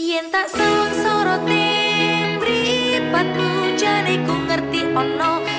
Yen tak sawang sorote pripatmu jane ku ngerti ono